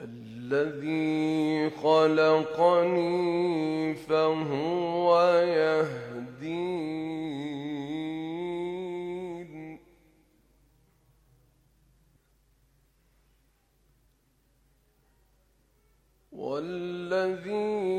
الذي خلقني فهو يهدين. والذي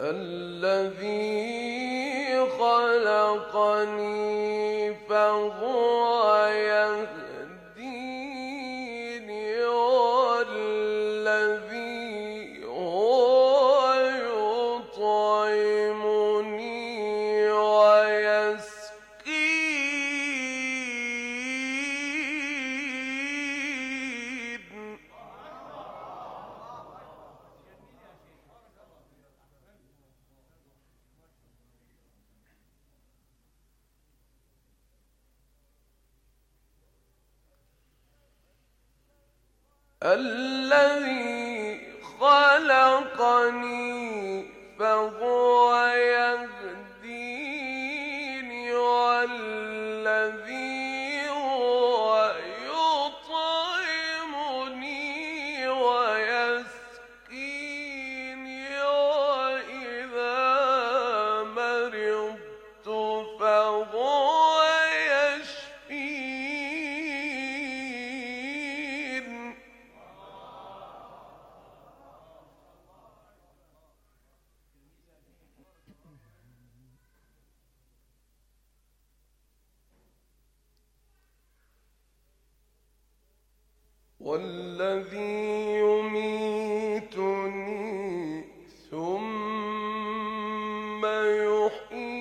الذي الذي خلقني فهو يهديني والذي والذي يميتني ثم يحيين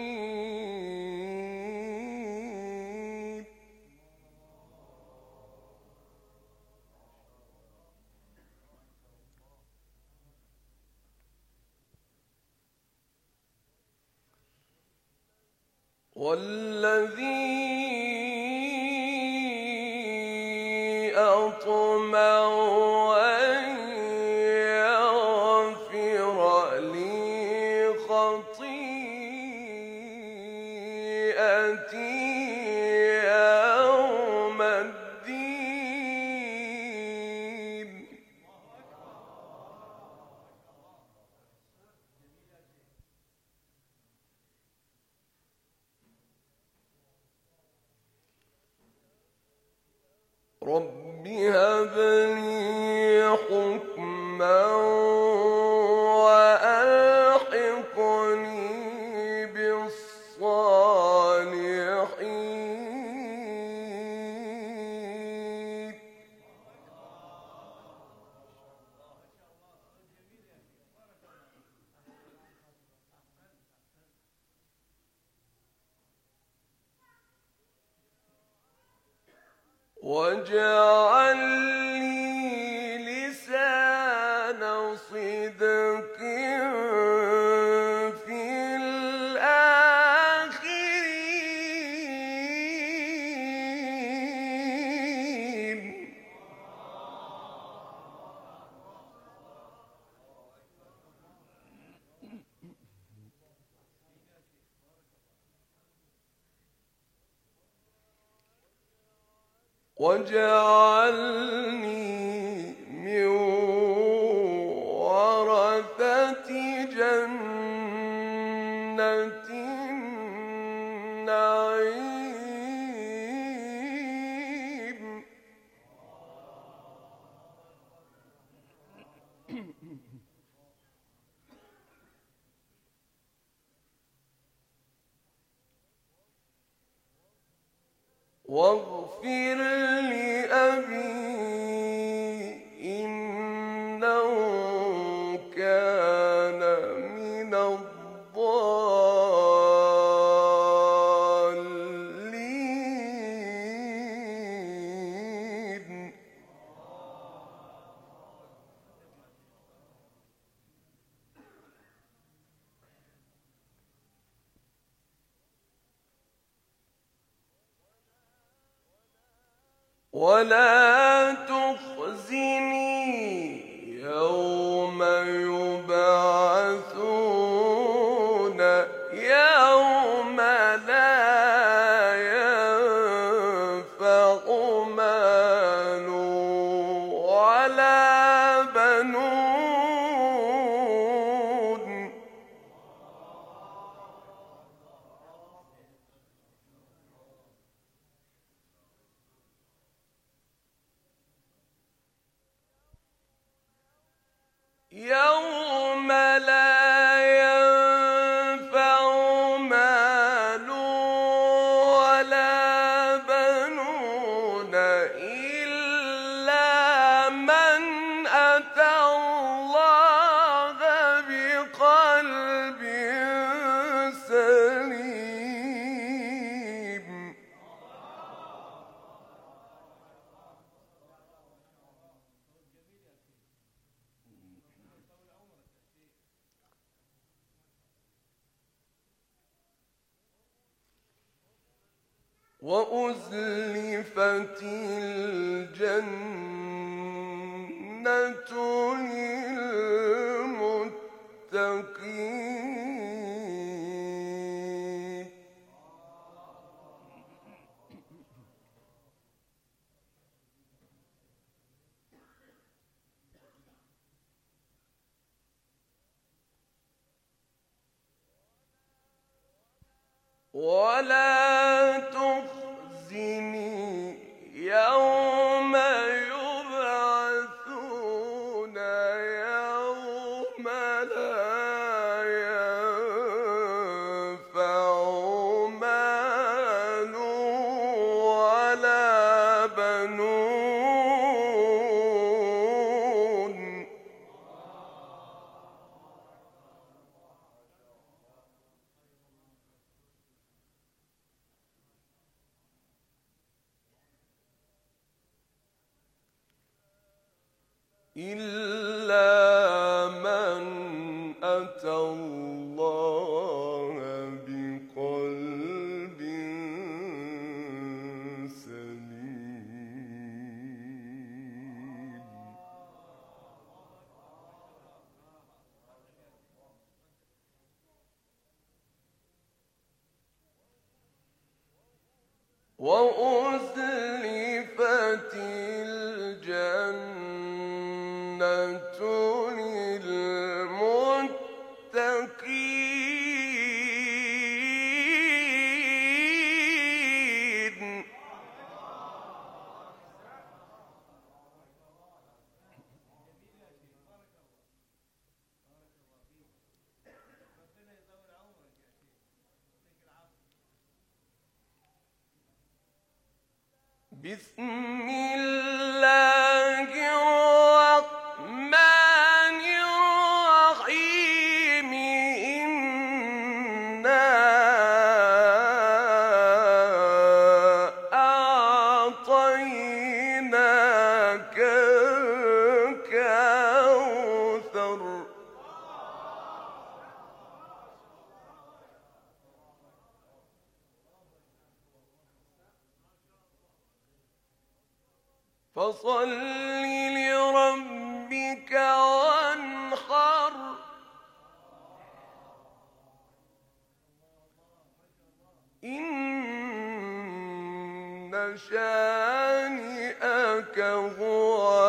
أطمع لي خطيئتي يوم الدين رب هب واجعل واجعلني من ورثة جنة النعيم. واغفر ولا تخزني يوم وأزلفت الجنة للمتقين. ولا إلا من أتى الله بقلب سليم. وأزلفت بسم الله فصل لربك وانحر. إن شانئك هو